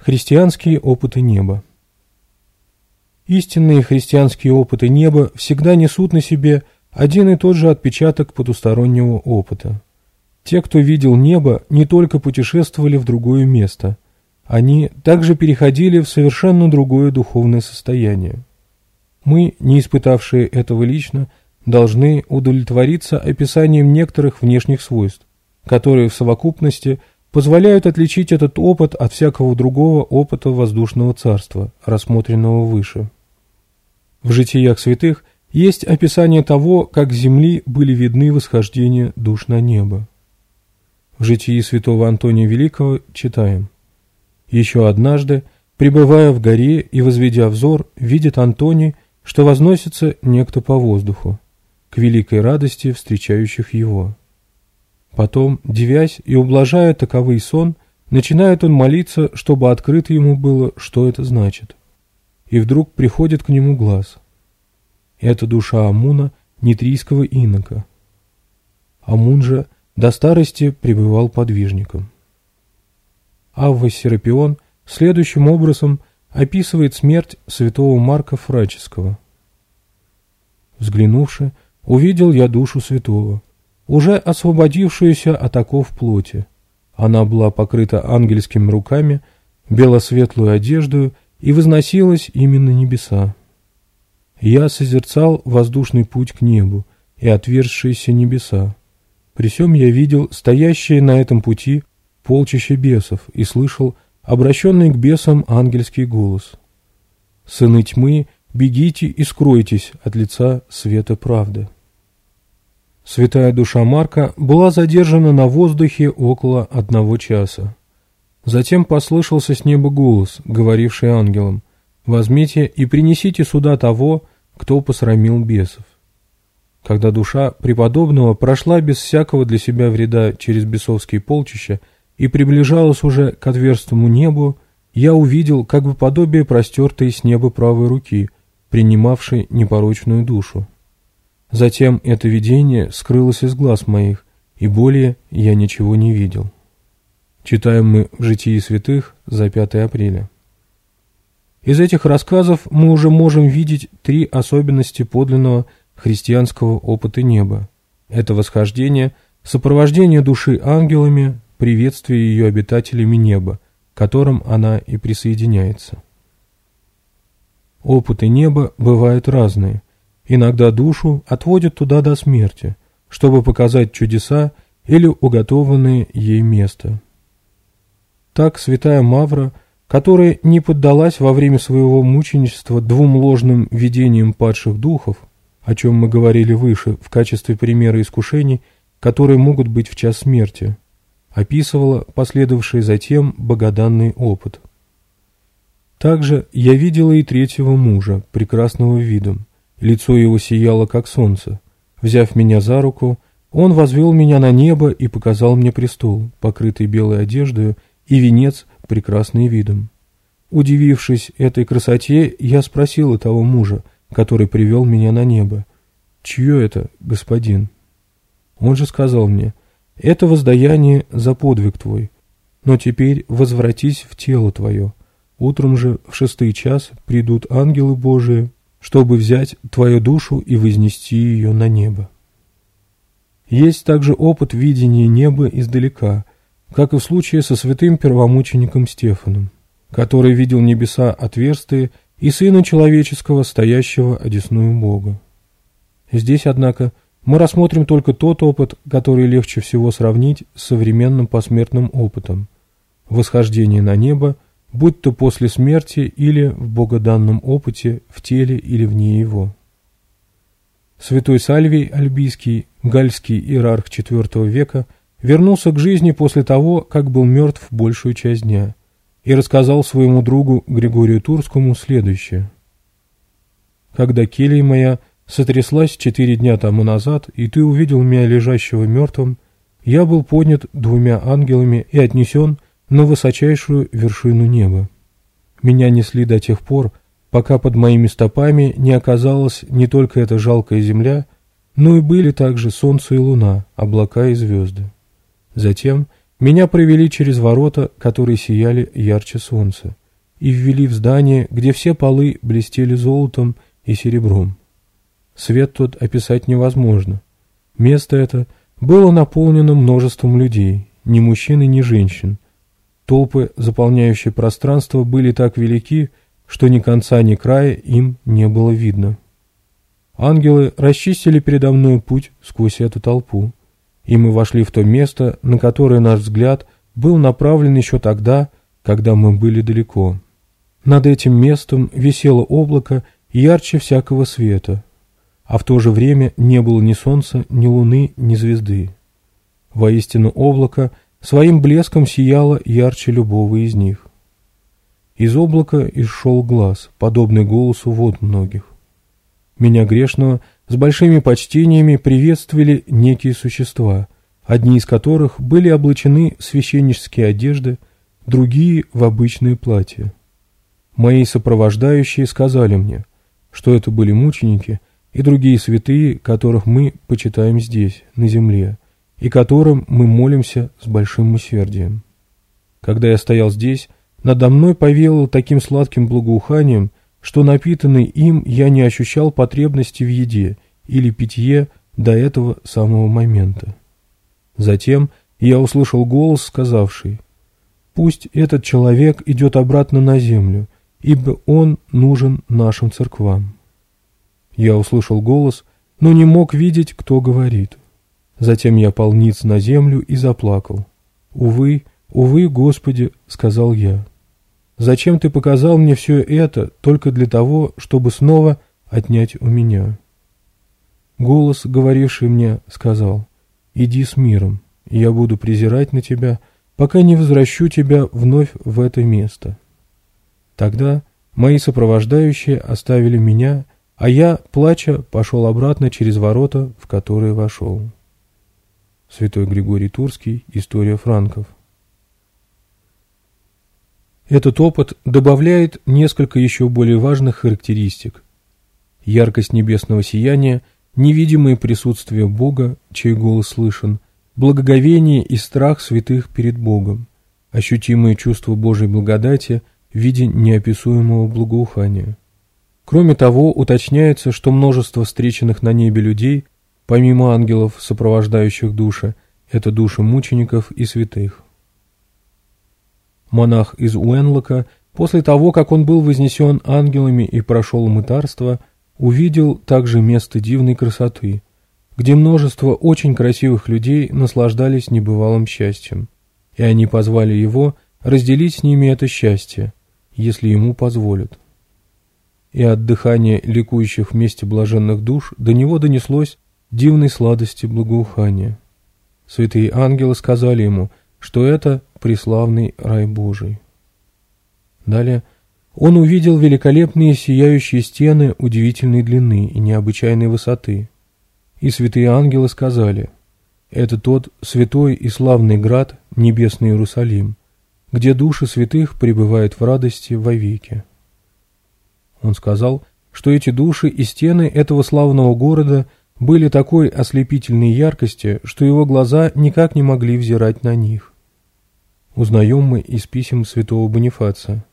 Христианские опыты неба. Истинные христианские опыты неба всегда несут на себе один и тот же отпечаток потустороннего опыта. Те, кто видел небо, не только путешествовали в другое место, они также переходили в совершенно другое духовное состояние. Мы, не испытавшие этого лично, должны удовлетвориться описанием некоторых внешних свойств, которые в совокупности – позволяют отличить этот опыт от всякого другого опыта воздушного царства, рассмотренного выше. В «Житиях святых» есть описание того, как с земли были видны восхождения душ на небо. В «Житии святого Антония Великого» читаем. «Еще однажды, пребывая в горе и возведя взор, видит Антоний, что возносится некто по воздуху, к великой радости встречающих его». Потом, девясь и ублажая таковый сон, начинает он молиться, чтобы открыто ему было, что это значит. И вдруг приходит к нему глаз. Это душа Амуна, нитрийского инока. Амун же до старости пребывал подвижником. Авва Серапион следующим образом описывает смерть святого Марка Фраческого. «Взглянувши, увидел я душу святого» уже освободившуюся от оков плоти. Она была покрыта ангельскими руками, белосветлую одеждою и возносилась именно небеса. Я созерцал воздушный путь к небу и отверзшиеся небеса. При всем я видел стоящие на этом пути полчища бесов и слышал обращенный к бесам ангельский голос. «Сыны тьмы, бегите и скройтесь от лица света правды». Святая душа Марка была задержана на воздухе около одного часа. Затем послышался с неба голос, говоривший ангелом, «Возьмите и принесите сюда того, кто посрамил бесов». Когда душа преподобного прошла без всякого для себя вреда через бесовские полчища и приближалась уже к отверстому небу, я увидел как бы подобие простертой с неба правой руки, принимавшей непорочную душу. Затем это видение скрылось из глаз моих, и более я ничего не видел. Читаем мы в «Житии святых» за 5 апреля. Из этих рассказов мы уже можем видеть три особенности подлинного христианского опыта неба. Это восхождение, сопровождение души ангелами, приветствие ее обитателями неба, к которым она и присоединяется. Опыты неба бывают разные – Иногда душу отводят туда до смерти, чтобы показать чудеса или уготованное ей место. Так святая Мавра, которая не поддалась во время своего мученичества двум ложным видениям падших духов, о чем мы говорили выше в качестве примера искушений, которые могут быть в час смерти, описывала последовавший затем богоданный опыт. Также я видела и третьего мужа, прекрасного видом, Лицо его сияло, как солнце. Взяв меня за руку, он возвел меня на небо и показал мне престол, покрытый белой одеждой и венец, прекрасный видом. Удивившись этой красоте, я спросила того мужа, который привел меня на небо, «Чье это, господин?» Он же сказал мне, «Это воздаяние за подвиг твой, но теперь возвратись в тело твое. Утром же в шестый час придут ангелы Божии чтобы взять твою душу и вознести ее на небо. Есть также опыт видения неба издалека, как и в случае со святым первомучеником Стефаном, который видел небеса отверстия и Сына Человеческого, стоящего одесную Бога. Здесь, однако, мы рассмотрим только тот опыт, который легче всего сравнить с современным посмертным опытом – восхождение на небо – будь то после смерти или в богоданном опыте, в теле или вне его. Святой Сальвий Альбийский, гальский иерарх IV века, вернулся к жизни после того, как был мертв большую часть дня, и рассказал своему другу Григорию Турскому следующее. «Когда келия моя сотряслась четыре дня тому назад, и ты увидел меня лежащего мертвым, я был поднят двумя ангелами и отнесен на высочайшую вершину неба. Меня несли до тех пор, пока под моими стопами не оказалась не только эта жалкая земля, но и были также солнце и луна, облака и звезды. Затем меня провели через ворота, которые сияли ярче солнца, и ввели в здание, где все полы блестели золотом и серебром. Свет тот описать невозможно. Место это было наполнено множеством людей, ни мужчин и ни женщин – Толпы, заполняющие пространство, были так велики, что ни конца, ни края им не было видно. Ангелы расчистили передо мной путь сквозь эту толпу, и мы вошли в то место, на которое наш взгляд был направлен еще тогда, когда мы были далеко. Над этим местом висело облако ярче всякого света, а в то же время не было ни солнца, ни луны, ни звезды. Воистину облако своим блеском сияла ярче любого из них. Из облака исшел глаз, подобный голосу вод многих. Меня грешного с большими почтениями приветствовали некие существа, одни из которых были облачены в священнические одежды, другие – в обычные платья. Мои сопровождающие сказали мне, что это были мученики и другие святые, которых мы почитаем здесь, на земле, и которым мы молимся с большим усердием. Когда я стоял здесь, надо мной повеяло таким сладким благоуханием, что напитанный им я не ощущал потребности в еде или питье до этого самого момента. Затем я услышал голос, сказавший, «Пусть этот человек идет обратно на землю, ибо он нужен нашим церквам». Я услышал голос, но не мог видеть, кто говорит. Затем я пал на землю и заплакал. «Увы, увы, Господи!» — сказал я. «Зачем ты показал мне все это только для того, чтобы снова отнять у меня?» Голос, говоривший мне, сказал, «Иди с миром, я буду презирать на тебя, пока не возвращу тебя вновь в это место». Тогда мои сопровождающие оставили меня, а я, плача, пошел обратно через ворота, в которые вошел. Святой Григорий Турский, История франков. Этот опыт добавляет несколько еще более важных характеристик. Яркость небесного сияния, невидимое присутствие Бога, чей голос слышен, благоговение и страх святых перед Богом, ощутимое чувство Божьей благодати в виде неописуемого благоухания. Кроме того, уточняется, что множество встреченных на небе людей – Помимо ангелов, сопровождающих души, это души мучеников и святых. Монах из Уэнлока, после того, как он был вознесен ангелами и прошел мытарство, увидел также место дивной красоты, где множество очень красивых людей наслаждались небывалым счастьем, и они позвали его разделить с ними это счастье, если ему позволят. И от дыхания ликующих вместе блаженных душ до него донеслось дивной сладости благоухания. Святые ангелы сказали ему, что это преславный рай Божий. Далее он увидел великолепные сияющие стены удивительной длины и необычайной высоты. И святые ангелы сказали, это тот святой и славный град, небесный Иерусалим, где души святых пребывают в радости вовеки. Он сказал, что эти души и стены этого славного города – были такой ослепительной яркости, что его глаза никак не могли взирать на них. Узнаем мы из писем святого Бонифация.